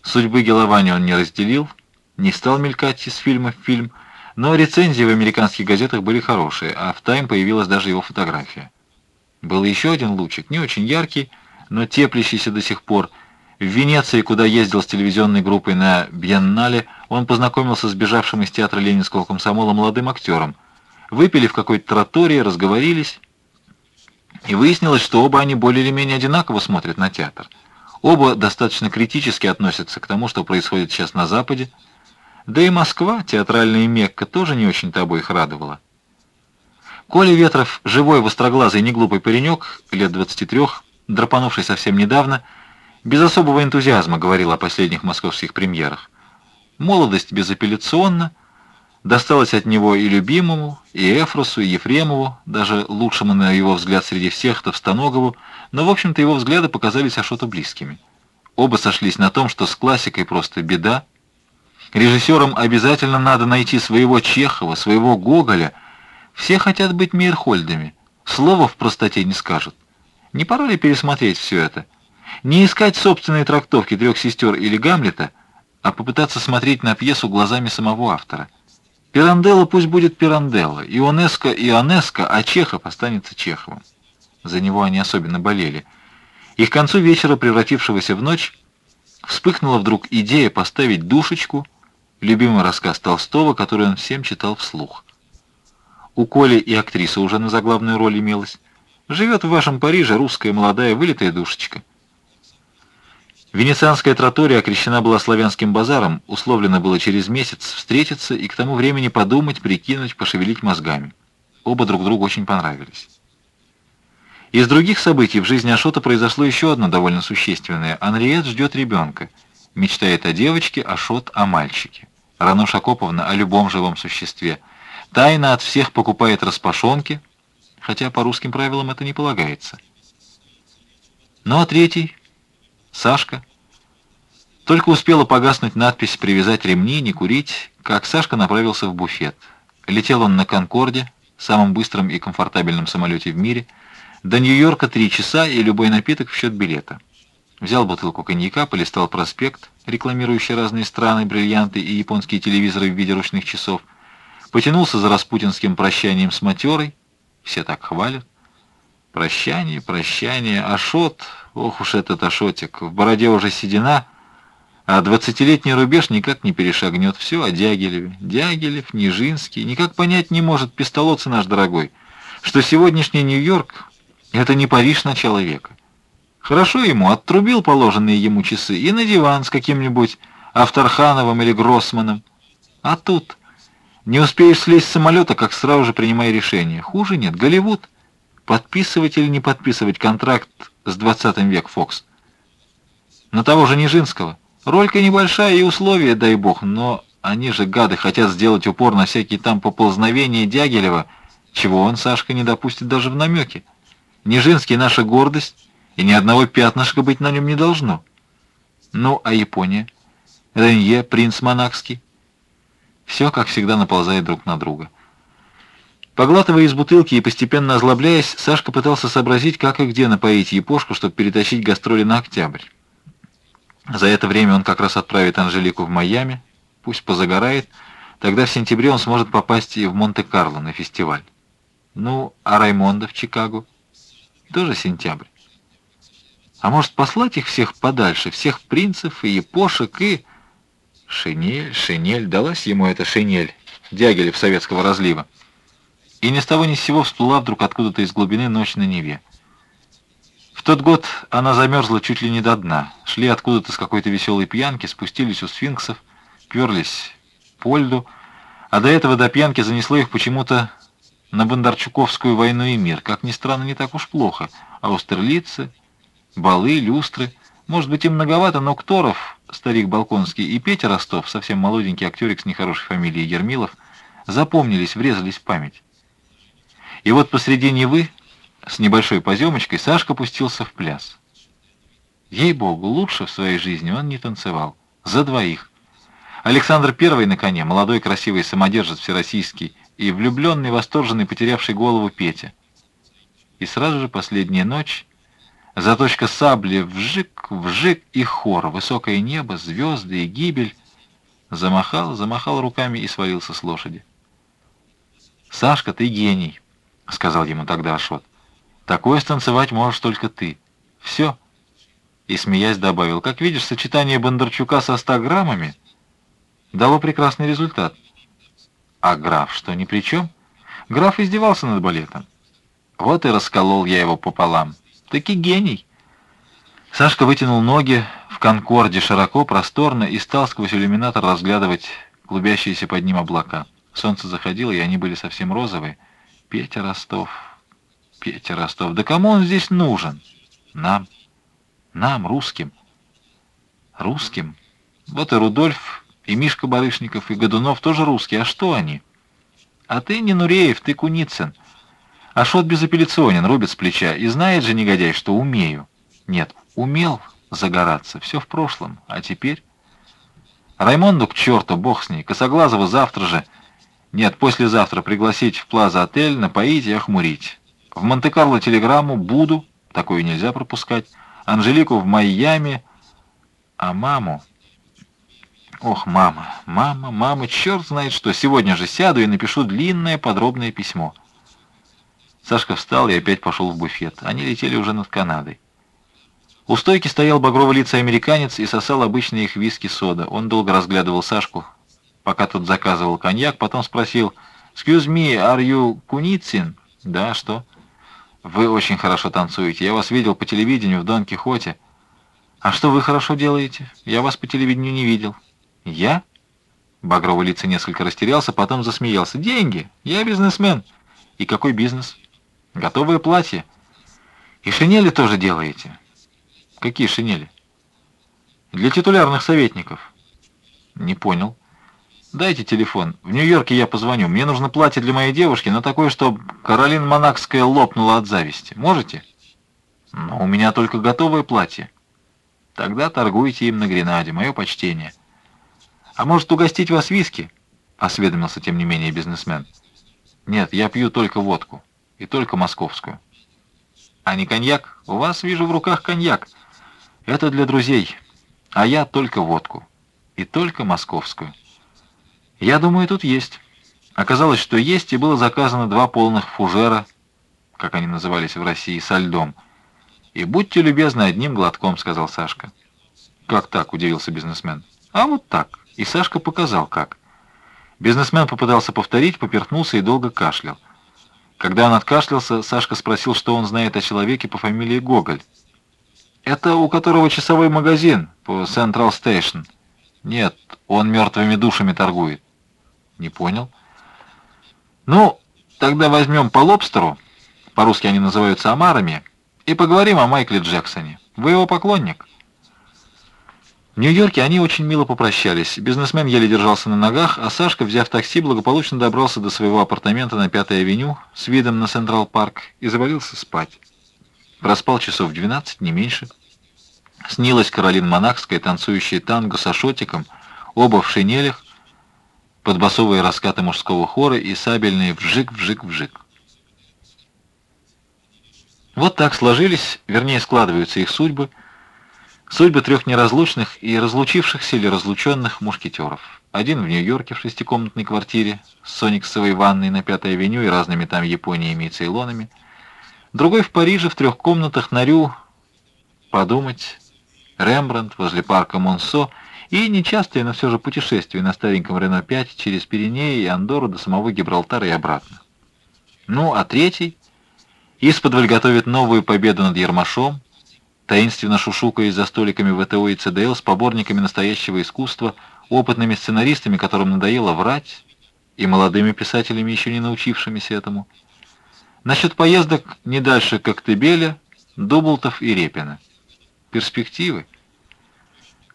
Судьбы Геловани он не разделил, не стал мелькать из фильма в фильм, но рецензии в американских газетах были хорошие, а в «Тайм» появилась даже его фотография. Был еще один лучик, не очень яркий, но теплящийся до сих пор – в Венеции, куда ездил с телевизионной группой на Бьеннале, он познакомился с бежавшим из театра Ленинского комсомола молодым актером. Выпили в какой-то тротории, разговорились, и выяснилось, что оба они более или менее одинаково смотрят на театр. Оба достаточно критически относятся к тому, что происходит сейчас на Западе. Да и Москва, театральная Мекка, тоже не очень-то обоих радовала. Коля Ветров, живой, востроглазый, неглупый паренек, лет 23, драпанувший совсем недавно, без особого энтузиазма говорил о последних московских премьерах. Молодость безапелляционна, досталась от него и любимому, и Эфросу, и Ефремову, даже лучшему на его взгляд среди всех Товстоногову, но, в общем-то, его взгляды показались Ашоту близкими. Оба сошлись на том, что с классикой просто беда. Режиссерам обязательно надо найти своего Чехова, своего Гоголя. Все хотят быть Мейерхольдами. Слова в простоте не скажут. Не пора ли пересмотреть все это? Не искать собственной трактовки «Трех сестер» или «Гамлета», а попытаться смотреть на пьесу глазами самого автора. Пиранделло пусть будет Пиранделло, Ионеско — Ионеско, а Чехов останется Чеховым. За него они особенно болели. И к концу вечера, превратившегося в ночь, вспыхнула вдруг идея поставить душечку, любимый рассказ Толстого, который он всем читал вслух. У Коли и актриса уже на заглавную роль имелась. Живет в вашем Париже русская молодая вылитая душечка. Венецианская тротория окрещена была славянским базаром, условлено было через месяц встретиться и к тому времени подумать, прикинуть, пошевелить мозгами. Оба друг другу очень понравились. Из других событий в жизни Ашота произошло еще одно довольно существенное. Анриет ждет ребенка. Мечтает о девочке, Ашот о мальчике. Рано Шакоповна о любом живом существе. Тайно от всех покупает распашонки, хотя по русским правилам это не полагается. Ну а третий Сашка. Только успела погаснуть надпись «Привязать ремни, не курить», как Сашка направился в буфет. Летел он на «Конкорде», самом быстром и комфортабельном самолете в мире. До Нью-Йорка три часа и любой напиток в счет билета. Взял бутылку коньяка, полистал проспект, рекламирующий разные страны, бриллианты и японские телевизоры в виде ручных часов. Потянулся за распутинским прощанием с матерой. Все так хвалят. Прощание, прощание, Ашот, ох уж этот Ашотик, в бороде уже седина, а двадцатилетний рубеж никак не перешагнет. Все о Дягилеве. Дягилев, Нижинский, никак понять не может пистолоцы наш дорогой, что сегодняшний Нью-Йорк — это не Париж начала века. Хорошо ему, оттрубил положенные ему часы и на диван с каким-нибудь Авторхановым или Гроссманом. А тут не успеешь слезть с самолета, как сразу же принимай решение. Хуже нет, Голливуд — подписывать или не подписывать контракт с 20 век Фокс. На того же Нижинского. Ролька небольшая и условия, дай бог, но они же, гады, хотят сделать упор на всякие там поползновения Дягилева, чего он, Сашка, не допустит даже в намеке. Нижинский — наша гордость, и ни одного пятнышка быть на нем не должно. Ну, а Япония? Ренье, принц монакский? Все, как всегда, наползает друг на друга. Поглатывая из бутылки и постепенно озлобляясь, Сашка пытался сообразить, как и где напоить Япошку, чтобы перетащить гастроли на октябрь. За это время он как раз отправит Анжелику в Майами, пусть позагорает, тогда в сентябре он сможет попасть и в Монте-Карло на фестиваль. Ну, а Раймонда в Чикаго? Тоже сентябрь. А может послать их всех подальше, всех принцев и япошек и... Шинель, шинель, далась ему эта шинель, Дягилев советского разлива. И ни с того ни с сего всплыла вдруг откуда-то из глубины ночь на Неве. В тот год она замерзла чуть ли не до дна. Шли откуда-то с какой-то веселой пьянки, спустились у сфинксов, перлись по льду, а до этого до пьянки занесло их почему-то на Бондарчуковскую войну и мир. Как ни странно, не так уж плохо. Аустерлицы, балы, люстры. Может быть, и многовато, но Кторов, старик Балконский, и Петя Ростов, совсем молоденький актерик с нехорошей фамилией Ермилов, запомнились, врезались в память. И вот посреди Невы, с небольшой поземочкой, Сашка пустился в пляс. Ей-богу, лучше в своей жизни он не танцевал. За двоих. Александр Первый на коне, молодой красивый самодержец всероссийский, и влюбленный, восторженный, потерявший голову Петя. И сразу же последняя ночь, заточка сабли, вжик, вжик и хор, высокое небо, звезды и гибель. Замахал, замахал руками и свалился с лошади. «Сашка, ты гений!» — сказал ему тогда Ашот. «Такое станцевать можешь только ты. Все». И, смеясь, добавил, «Как видишь, сочетание Бондарчука со ста граммами дало прекрасный результат». «А граф что, ни при чем?» Граф издевался над балетом. Вот и расколол я его пополам. Таки гений. Сашка вытянул ноги в конкорде широко, просторно и стал сквозь иллюминатор разглядывать клубящиеся под ним облака. Солнце заходило, и они были совсем розовые. Петя Ростов, Петя Ростов, да кому он здесь нужен? Нам, нам, русским. Русским? Вот и Рудольф, и Мишка Барышников, и Годунов тоже русские. А что они? А ты не Нуреев, ты Куницын. Ашот безапелляционен, рубит с плеча. И знает же негодяй, что умею. Нет, умел загораться, все в прошлом. А теперь... Раймонду к черту, бог с ней, Косоглазову завтра же нет, послезавтра пригласить в Плаза-отель, напоить и охмурить. В Монте-Карло телеграмму «Буду», такую нельзя пропускать. Анжелику в Майами, а маму... Ох, мама, мама, мама, черт знает что. Сегодня же сяду и напишу длинное подробное письмо. Сашка встал и опять пошел в буфет. Они летели уже над Канадой. У стойки стоял багровый лица американец и сосал обычные их виски-сода. Он долго разглядывал Сашку, пока тот заказывал коньяк, потом спросил, «Excuse me, are you Куницын?» «Да, что?» «Вы очень хорошо танцуете. Я вас видел по телевидению в Дон Кихоте». «А что вы хорошо делаете? Я вас по телевидению не видел». «Я?» Багровый лица несколько растерялся, потом засмеялся. «Деньги! Я бизнесмен». «И какой бизнес?» «Готовое платье». «И шинели тоже делаете?» «Какие шинели?» «Для титулярных советников». «Не понял». «Дайте телефон. В Нью-Йорке я позвоню. Мне нужно платье для моей девушки, но такое, чтобы Каролина Монакская лопнула от зависти. Можете?» «Но у меня только готовое платье». «Тогда торгуйте им на Гренаде. Мое почтение». «А может, угостить вас виски?» — осведомился тем не менее бизнесмен. «Нет, я пью только водку. И только московскую». «А не коньяк? У вас, вижу, в руках коньяк. Это для друзей. А я только водку. И только московскую». «Я думаю, тут есть». Оказалось, что есть, и было заказано два полных фужера, как они назывались в России, со льдом. «И будьте любезны одним глотком», — сказал Сашка. «Как так?» — удивился бизнесмен. «А вот так». И Сашка показал, как. Бизнесмен попытался повторить, поперхнулся и долго кашлял. Когда он откашлялся, Сашка спросил, что он знает о человеке по фамилии Гоголь. «Это у которого часовой магазин по Central Station». «Нет, он мертвыми душами торгует». «Не понял». «Ну, тогда возьмем по лобстеру, по-русски они называются омарами, и поговорим о Майкле Джексоне. Вы его поклонник?» В Нью-Йорке они очень мило попрощались. Бизнесмен еле держался на ногах, а Сашка, взяв такси, благополучно добрался до своего апартамента на Пятой авеню с видом на Централ-парк и завалился спать. Проспал часов 12, не меньше. Снилась Каролин Монахская, танцующая танго с ашотиком, оба в шинелях, под басовые раскаты мужского хора и сабельные вжик-вжик-вжик. Вот так сложились, вернее складываются их судьбы, судьбы трех неразлучных и разлучившихся или разлученных мушкетеров. Один в Нью-Йорке в шестикомнатной квартире с сониксовой ванной на Пятой авеню и разными там Япониями и Цейлонами. Другой в Париже в трех комнатах на Рю, подумать, Рембрандт возле парка Монсо — и нечастое, но все же путешествие на стареньком Рено-5 через Пиренеи и Андору до самого Гибралтара и обратно. Ну, а третий исподволь готовит новую победу над Ермашом, таинственно шушукаясь за столиками ВТО и ЦДЛ с поборниками настоящего искусства, опытными сценаристами, которым надоело врать, и молодыми писателями, еще не научившимися этому. Насчет поездок не дальше Коктебеля, Дублтов и Репина. Перспективы.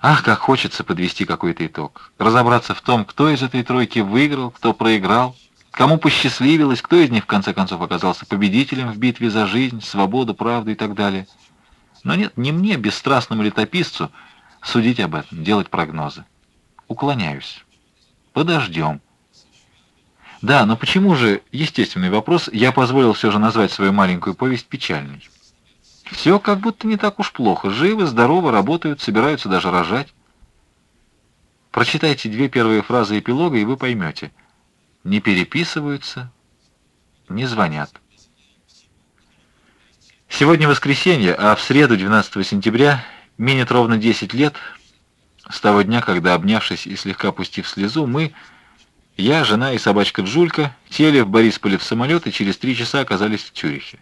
Ах, как хочется подвести какой-то итог. Разобраться в том, кто из этой тройки выиграл, кто проиграл, кому посчастливилось, кто из них в конце концов оказался победителем в битве за жизнь, свободу, правду и так далее. Но нет, не мне, бесстрастному летописцу, судить об этом, делать прогнозы. Уклоняюсь. Подождем. Да, но почему же, естественный вопрос, я позволил все же назвать свою маленькую повесть печальной? Все как будто не так уж плохо. Живы, здоровы, работают, собираются даже рожать. Прочитайте две первые фразы эпилога, и вы поймете. Не переписываются, не звонят. Сегодня воскресенье, а в среду, 12 сентября, минет ровно 10 лет с того дня, когда, обнявшись и слегка пустив слезу, мы, я, жена и собачка Джулька, сели в Борисполе в самолет и через три часа оказались в Цюрихе.